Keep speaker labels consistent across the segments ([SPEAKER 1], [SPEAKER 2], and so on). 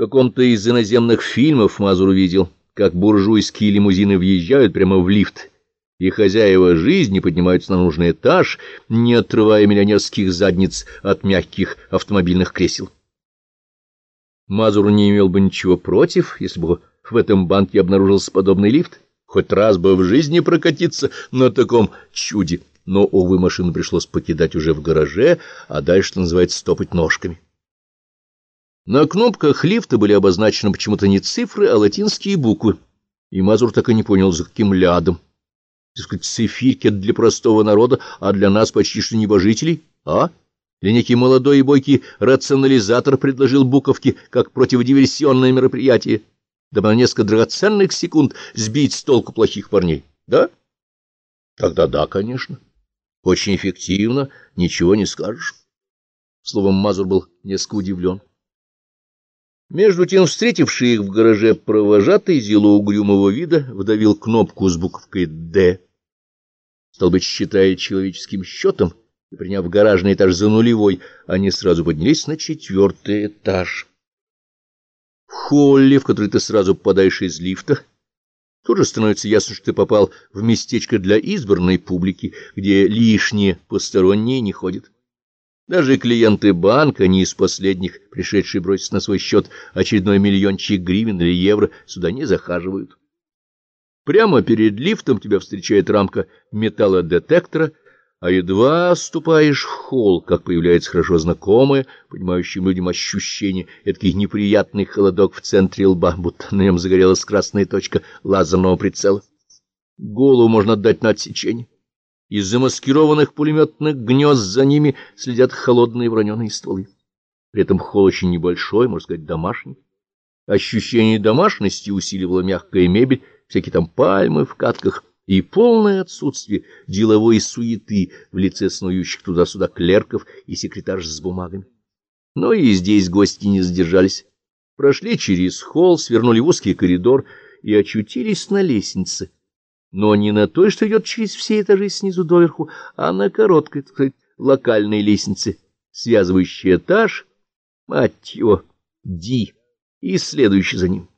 [SPEAKER 1] каком-то из иноземных фильмов Мазур увидел, как буржуйские лимузины въезжают прямо в лифт, и хозяева жизни поднимаются на нужный этаж, не отрывая миллионерских задниц от мягких автомобильных кресел. Мазур не имел бы ничего против, если бы в этом банке обнаружился подобный лифт, хоть раз бы в жизни прокатиться на таком чуде, но, увы, машину пришлось покидать уже в гараже, а дальше, что называется, стопать ножками. На кнопках лифта были обозначены почему-то не цифры, а латинские буквы, и Мазур так и не понял, за каким лядом. Дескать, цифирки — для простого народа, а для нас почти что небожителей, а? Или некий молодой и бойкий рационализатор предложил буковки как противодиверсионное мероприятие, дабы на несколько драгоценных секунд сбить с толку плохих парней, да? Тогда да, конечно. Очень эффективно, ничего не скажешь. Словом, Мазур был несколько удивлен. Между тем, встретивший их в гараже провожатый зелоугрюмого вида вдавил кнопку с буковкой «Д». Стал быть, считая человеческим счетом, и, приняв гаражный этаж за нулевой, они сразу поднялись на четвертый этаж. В холле, в который ты сразу попадаешь из лифта, тоже становится ясно, что ты попал в местечко для избранной публики, где лишние посторонние не ходят. Даже клиенты банка, не из последних, пришедшие бросить на свой счет очередной миллиончик гривен или евро, сюда не захаживают. Прямо перед лифтом тебя встречает рамка металлодетектора, а едва ступаешь в холл, как появляется хорошо знакомое, понимающим людям ощущение, эдакий неприятный холодок в центре лба, будто на нем загорелась красная точка лазерного прицела. Голову можно отдать на отсечение. Из замаскированных пулеметных гнезд за ними следят холодные вороненые стволы. При этом холл очень небольшой, можно сказать, домашний. Ощущение домашности усиливала мягкая мебель, всякие там пальмы в катках и полное отсутствие деловой суеты в лице снующих туда-сюда клерков и секретарш с бумагами. Но и здесь гости не задержались. Прошли через холл, свернули в узкий коридор и очутились на лестнице но не на той, что идет через все этажи снизу доверху, а на короткой, так сказать, локальной лестнице, связывающей этаж, мать его, Ди, и следующий за ним.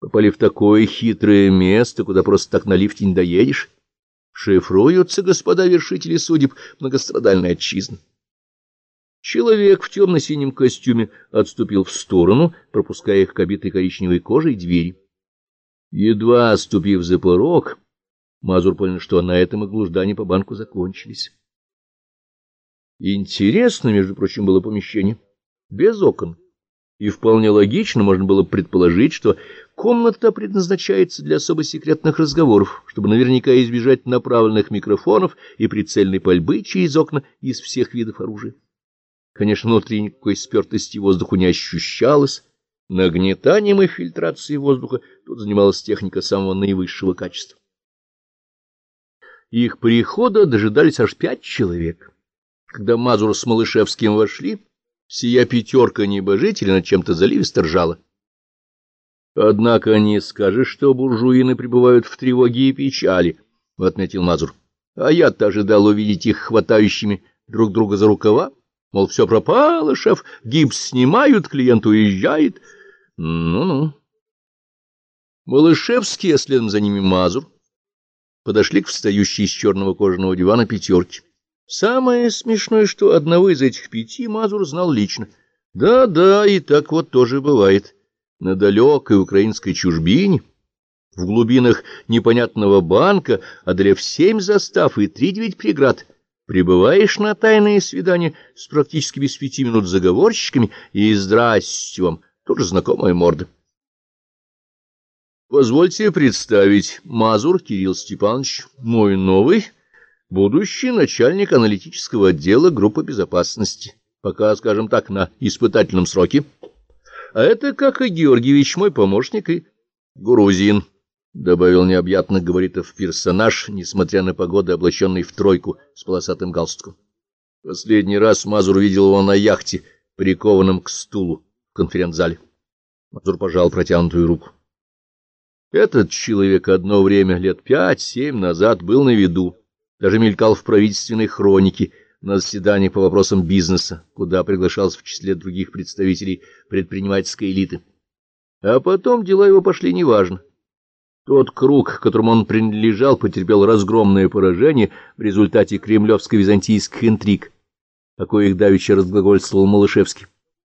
[SPEAKER 1] Попали в такое хитрое место, куда просто так на лифте не доедешь. Шифруются, господа вершители судеб, многострадальная отчизна. Человек в темно-синем костюме отступил в сторону, пропуская их к обитой коричневой кожей двери. Едва ступив за порог, Мазур понял, что на этом и глуждания по банку закончились. Интересно, между прочим, было помещение, без окон. И вполне логично можно было предположить, что комната предназначается для особо секретных разговоров, чтобы наверняка избежать направленных микрофонов и прицельной пальбы через окна из всех видов оружия. Конечно, внутри никакой спертости воздуху не ощущалось, Нагнетанием и фильтрацией воздуха тут занималась техника самого наивысшего качества. Их прихода дожидались аж пять человек. Когда Мазур с Малышевским вошли, сия пятерка небожителей над чем-то заливисто ржала. Однако не скажешь, что буржуины пребывают в тревоге и печали, — отметил Мазур. А я-то ожидал увидеть их хватающими друг друга за рукава. Мол, все пропало, шеф, гипс снимают, клиент уезжает — ну-ну. Малышевский, а следом за ними Мазур, подошли к встающей из черного кожаного дивана пятерки. Самое смешное, что одного из этих пяти Мазур знал лично. Да-да, и так вот тоже бывает. На далекой украинской чужбине, в глубинах непонятного банка, одолев семь застав и три девять преград, прибываешь на тайные свидания с практически без пяти минут заговорщиками и здрасте вам — тоже знакомая морда. Позвольте представить, Мазур Кирилл Степанович, мой новый, будущий начальник аналитического отдела группы безопасности, пока, скажем так, на испытательном сроке. А это, как и Георгиевич, мой помощник и грузин, — добавил необъятно говоритов персонаж, несмотря на погоду, облаченный в тройку с полосатым галстуком. Последний раз Мазур видел его на яхте, прикованном к стулу конференц-зале. Мазур пожал протянутую руку. Этот человек одно время, лет пять-семь назад, был на виду, даже мелькал в правительственной хронике, на заседание по вопросам бизнеса, куда приглашался в числе других представителей предпринимательской элиты. А потом дела его пошли неважно. Тот круг, которому он принадлежал, потерпел разгромное поражение в результате кремлевско-византийских интриг, о коих давеча разглагольствовал Малышевский.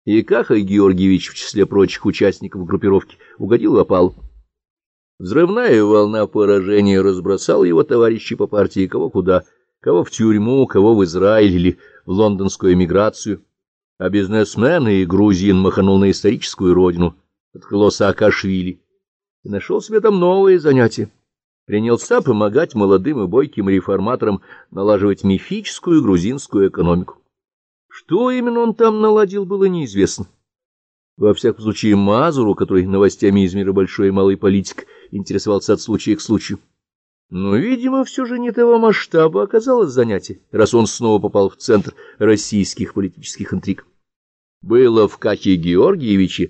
[SPEAKER 1] И Каха Георгиевич, в числе прочих участников группировки, угодил в опал. Взрывная волна поражения разбросала его товарищей по партии кого куда, кого в тюрьму, кого в Израиль или в лондонскую эмиграцию, а бизнесмен и грузин маханул на историческую родину, открыло Саакашвили, и нашел себе там новые занятия. Принялся помогать молодым и бойким реформаторам налаживать мифическую грузинскую экономику. Что именно он там наладил, было неизвестно. Во всяком случае, Мазуру, который новостями из мира большой и малой политик, интересовался от случая к случаю. Но, видимо, все же не того масштаба оказалось занятие, раз он снова попал в центр российских политических интриг. Было в Кате Георгиевиче